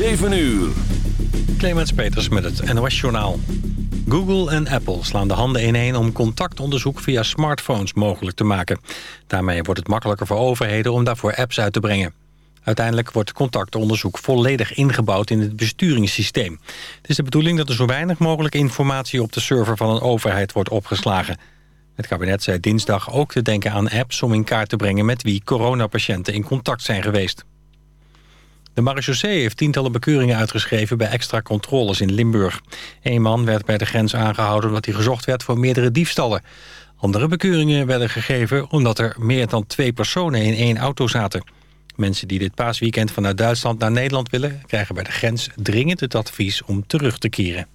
7 uur. Clemens Peters met het NOS Journaal. Google en Apple slaan de handen ineen om contactonderzoek via smartphones mogelijk te maken. Daarmee wordt het makkelijker voor overheden om daarvoor apps uit te brengen. Uiteindelijk wordt contactonderzoek volledig ingebouwd in het besturingssysteem. Het is de bedoeling dat er zo weinig mogelijk informatie op de server van een overheid wordt opgeslagen. Het kabinet zei dinsdag ook te denken aan apps om in kaart te brengen met wie coronapatiënten in contact zijn geweest. De marechaussee heeft tientallen bekeuringen uitgeschreven bij extra controles in Limburg. Eén man werd bij de grens aangehouden omdat hij gezocht werd voor meerdere diefstallen. Andere bekeuringen werden gegeven omdat er meer dan twee personen in één auto zaten. Mensen die dit paasweekend vanuit Duitsland naar Nederland willen... krijgen bij de grens dringend het advies om terug te keren.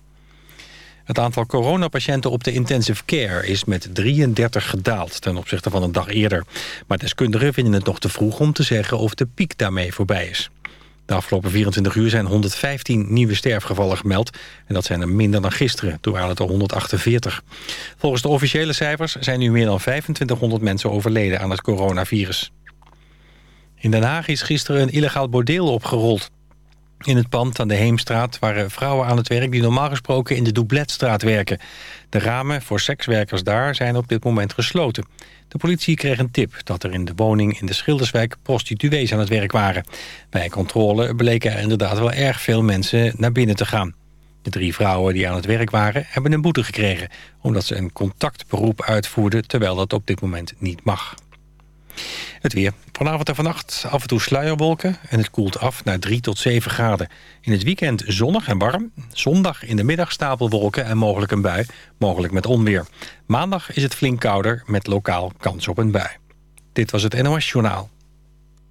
Het aantal coronapatiënten op de intensive care is met 33 gedaald ten opzichte van een dag eerder. Maar deskundigen vinden het nog te vroeg om te zeggen of de piek daarmee voorbij is. De afgelopen 24 uur zijn 115 nieuwe sterfgevallen gemeld. En dat zijn er minder dan gisteren, toen waren het er 148. Volgens de officiële cijfers zijn nu meer dan 2500 mensen overleden aan het coronavirus. In Den Haag is gisteren een illegaal bordeel opgerold. In het pand aan de Heemstraat waren vrouwen aan het werk... die normaal gesproken in de Doubletstraat werken. De ramen voor sekswerkers daar zijn op dit moment gesloten. De politie kreeg een tip dat er in de woning in de Schilderswijk... prostituees aan het werk waren. Bij controle bleken er inderdaad wel erg veel mensen naar binnen te gaan. De drie vrouwen die aan het werk waren hebben een boete gekregen... omdat ze een contactberoep uitvoerden... terwijl dat op dit moment niet mag. Het weer. Vanavond en vannacht af en toe sluierwolken en het koelt af naar 3 tot 7 graden. In het weekend zonnig en warm. Zondag in de middag stapelwolken en mogelijk een bui, mogelijk met onweer. Maandag is het flink kouder met lokaal kans op een bui. Dit was het NOS Journaal.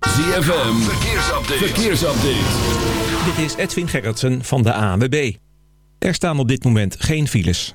ZFM, verkeersupdate. verkeersupdate. Dit is Edwin Gerritsen van de ANWB. Er staan op dit moment geen files.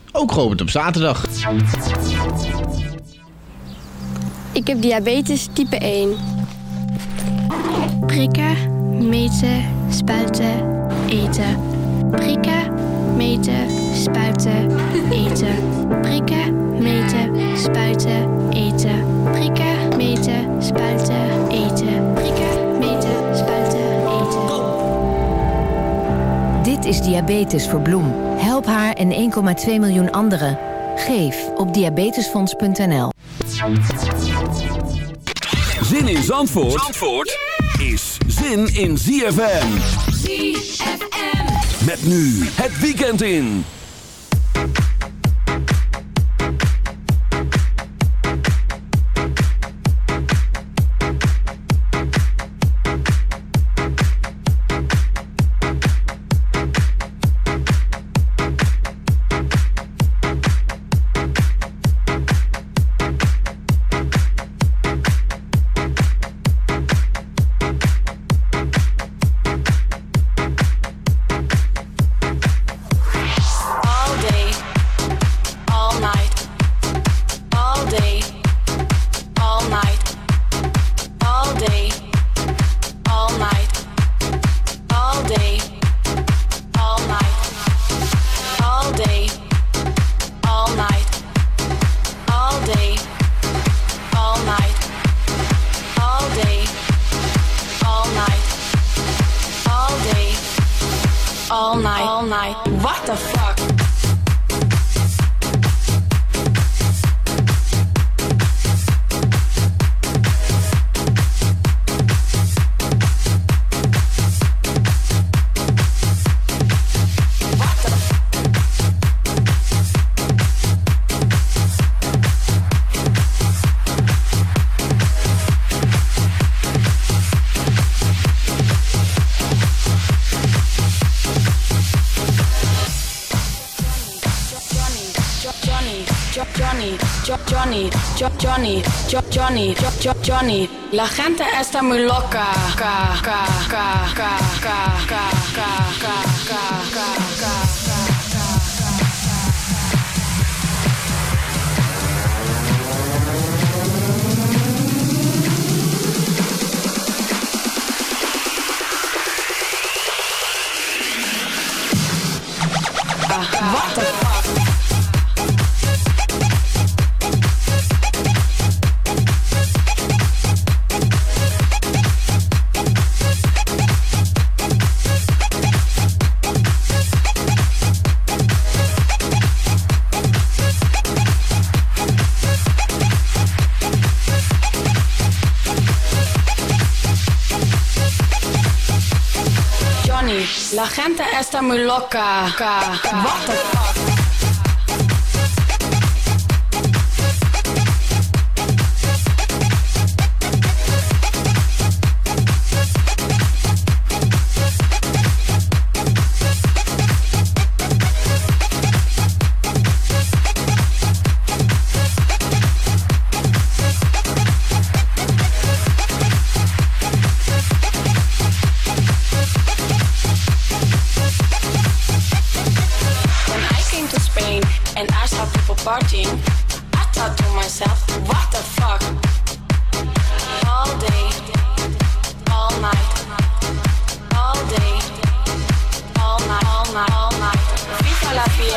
ook geopend op zaterdag. Ik heb diabetes type 1. Prikken, meten, spuiten, eten. Prikken, meten, spuiten, eten. Prikken, meten, spuiten, eten. Prikken, meten, spuiten, eten. Prikken, meten, spuiten, eten. Dit is Diabetes voor Bloem. Help haar en 1,2 miljoen anderen. Geef op diabetesfonds.nl. Zin in Zandvoort, Zandvoort is zin in ZFM. ZFM. Met nu het weekend in. Johnny, Jo- Johnny, Jo- Johnny, Jo- Johnny, Jo- Jo- Johnny. La gente está muy loca. Ca, ca, ca, ca, ca, ca, ca, ca, ca, ca, ca, ca. What the gente está muy loca. Ca, ca. What the?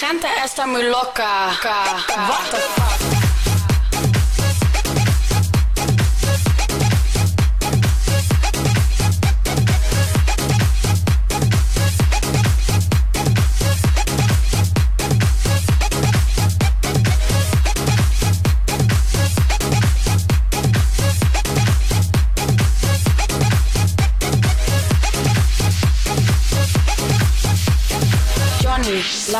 gente está muy loca. What the fuck?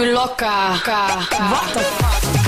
Muy loca. What the fuck?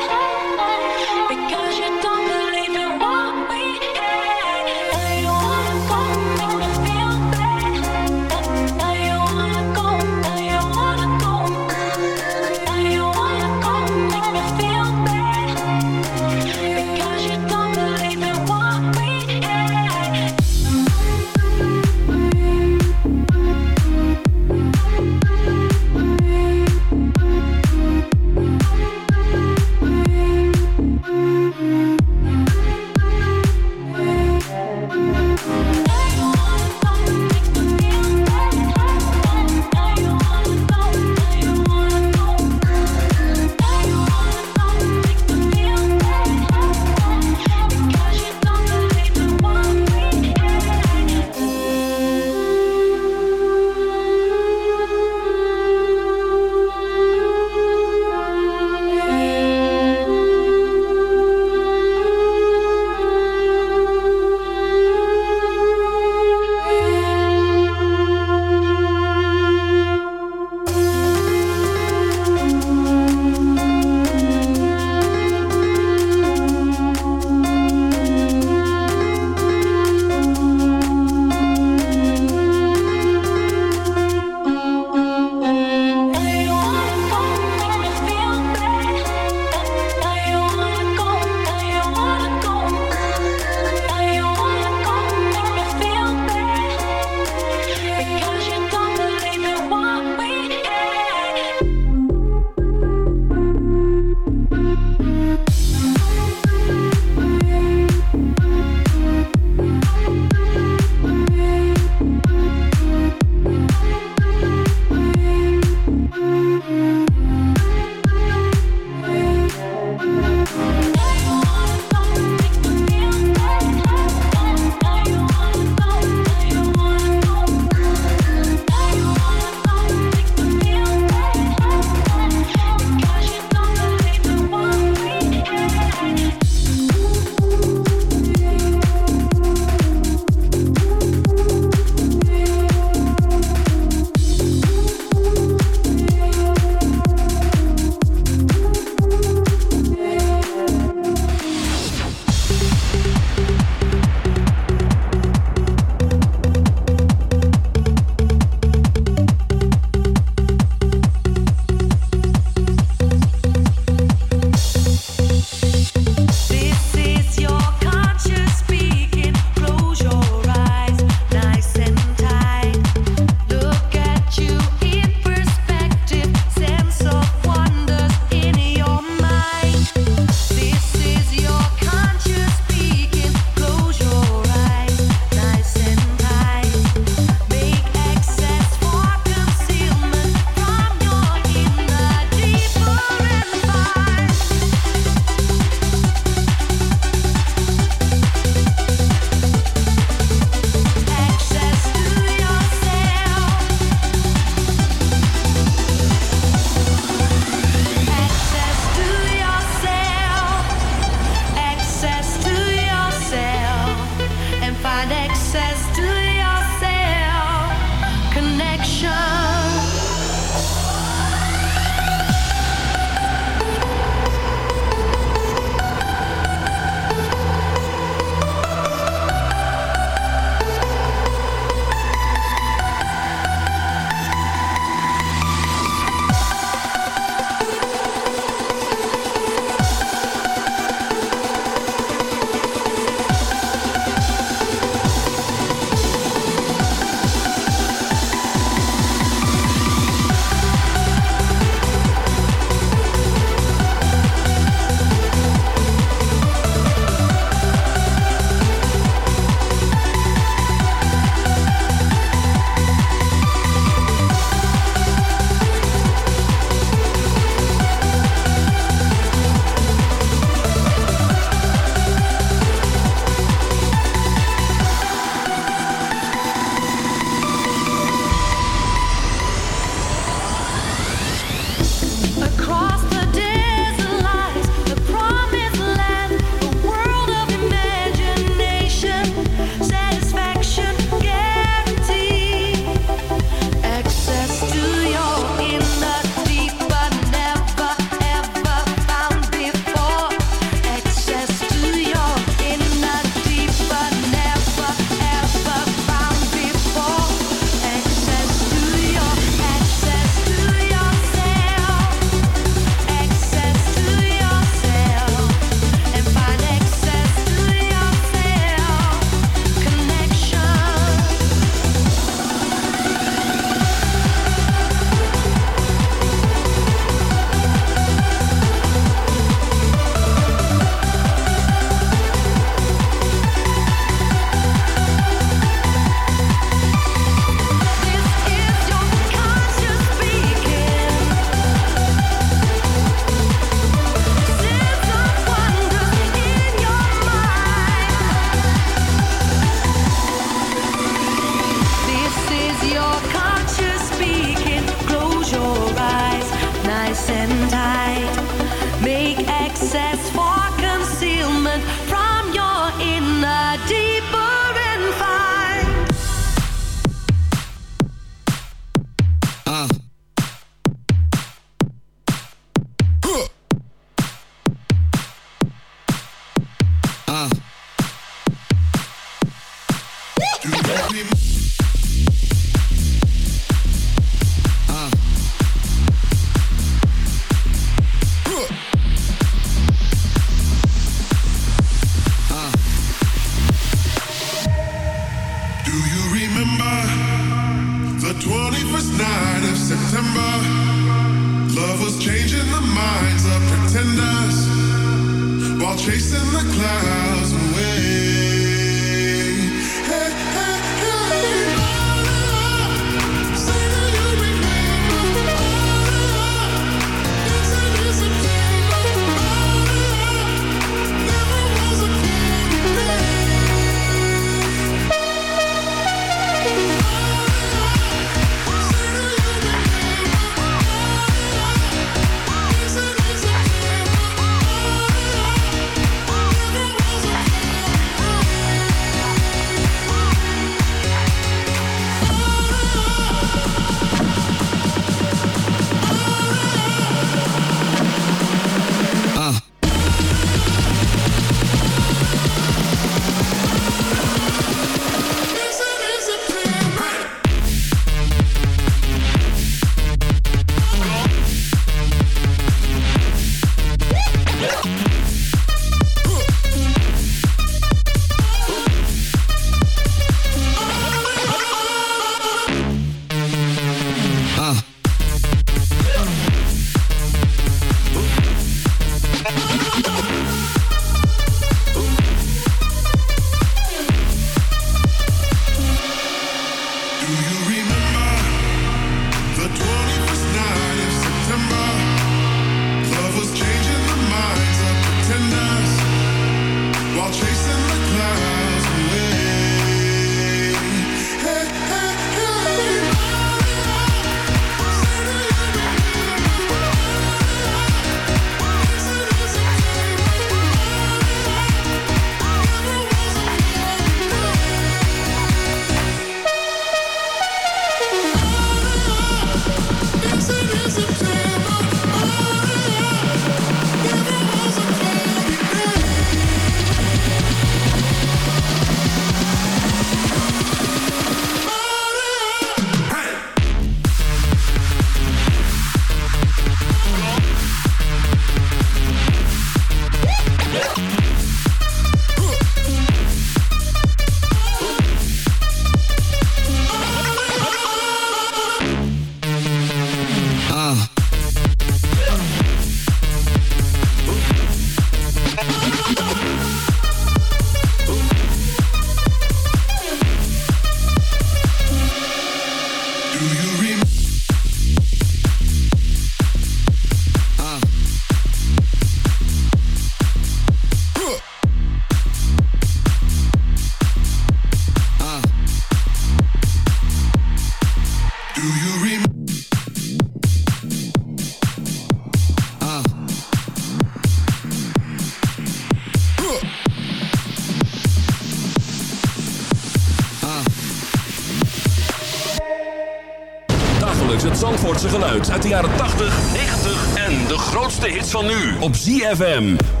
ZFM.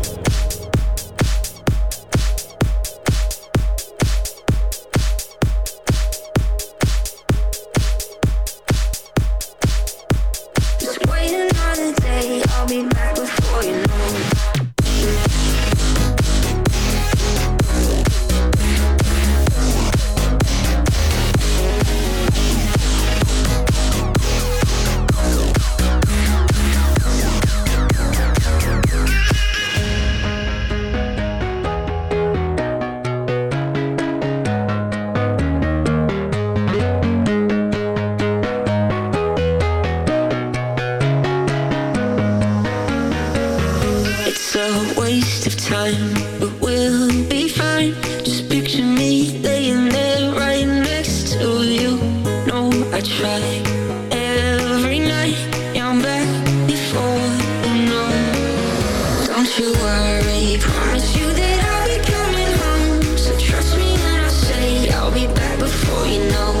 You know.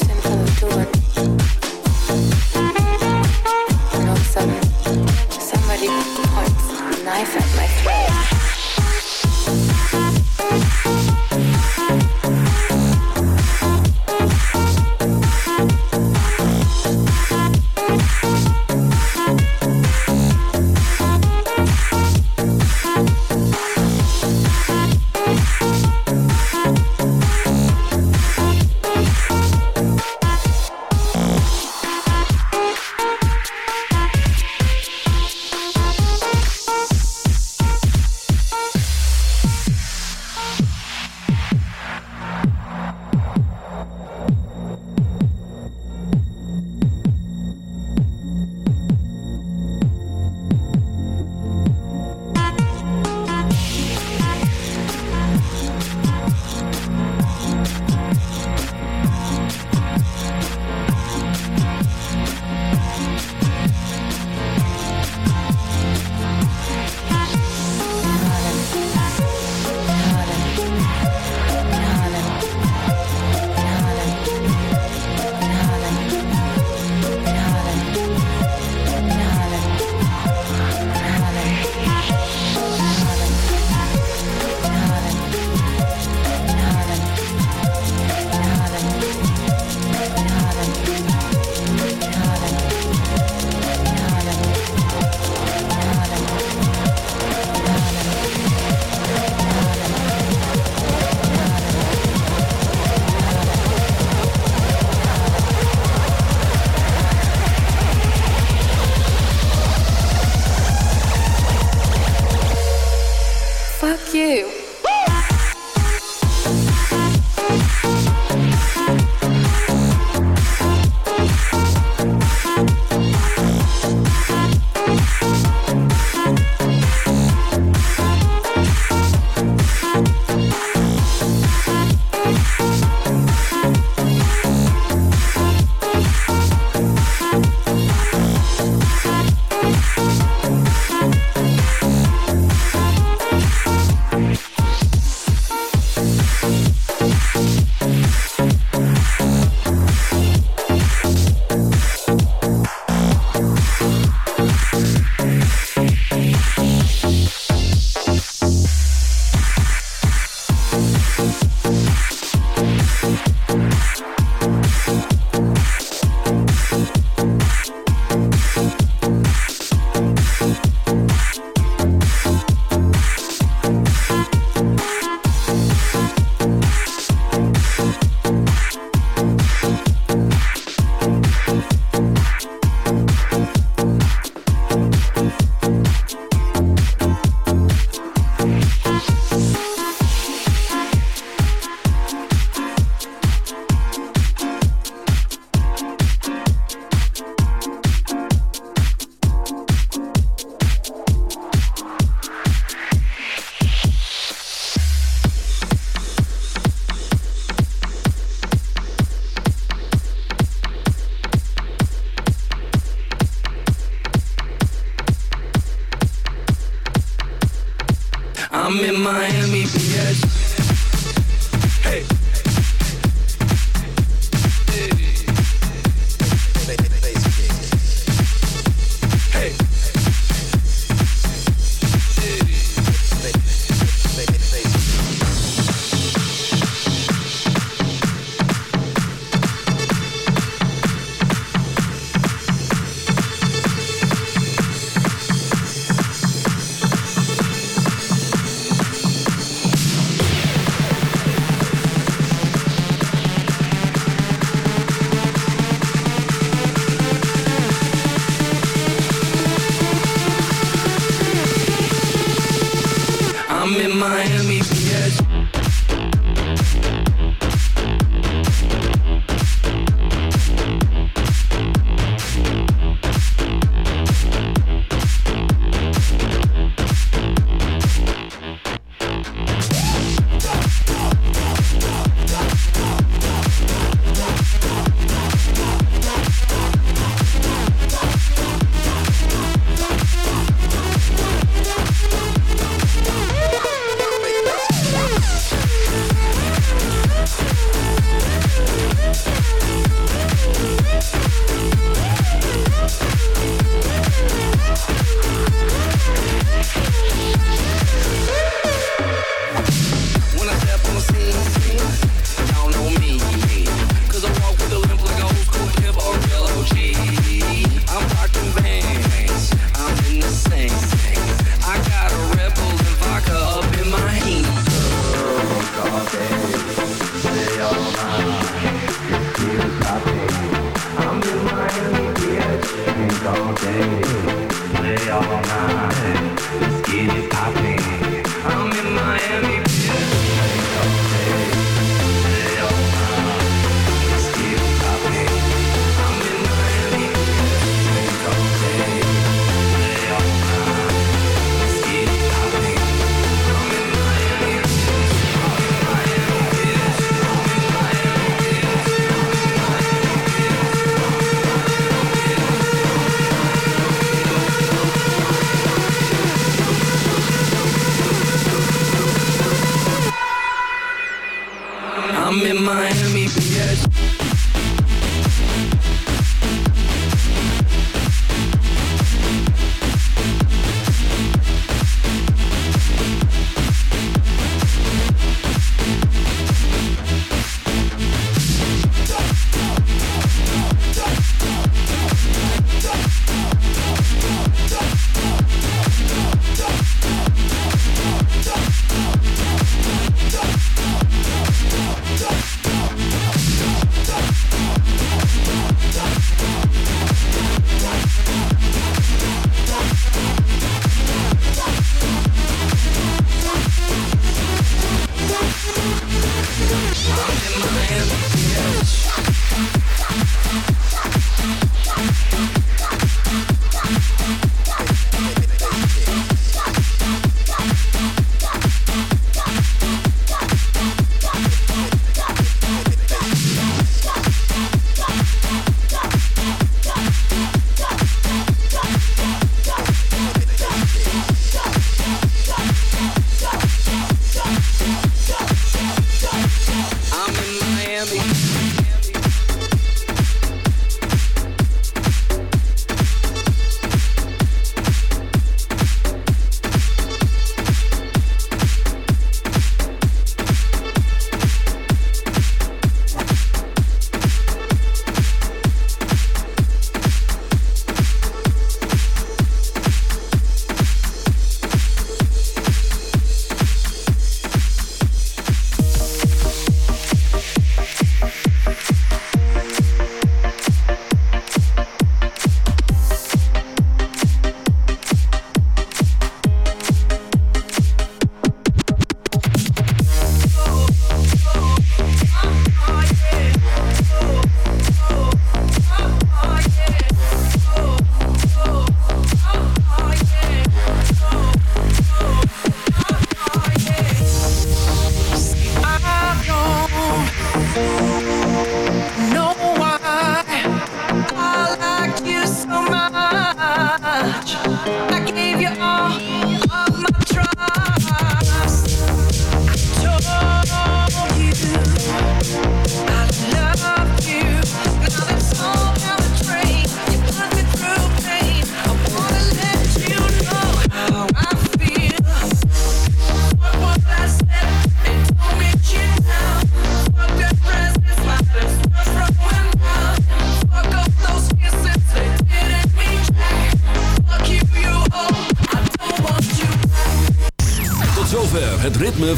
simple and do it. Fuck you.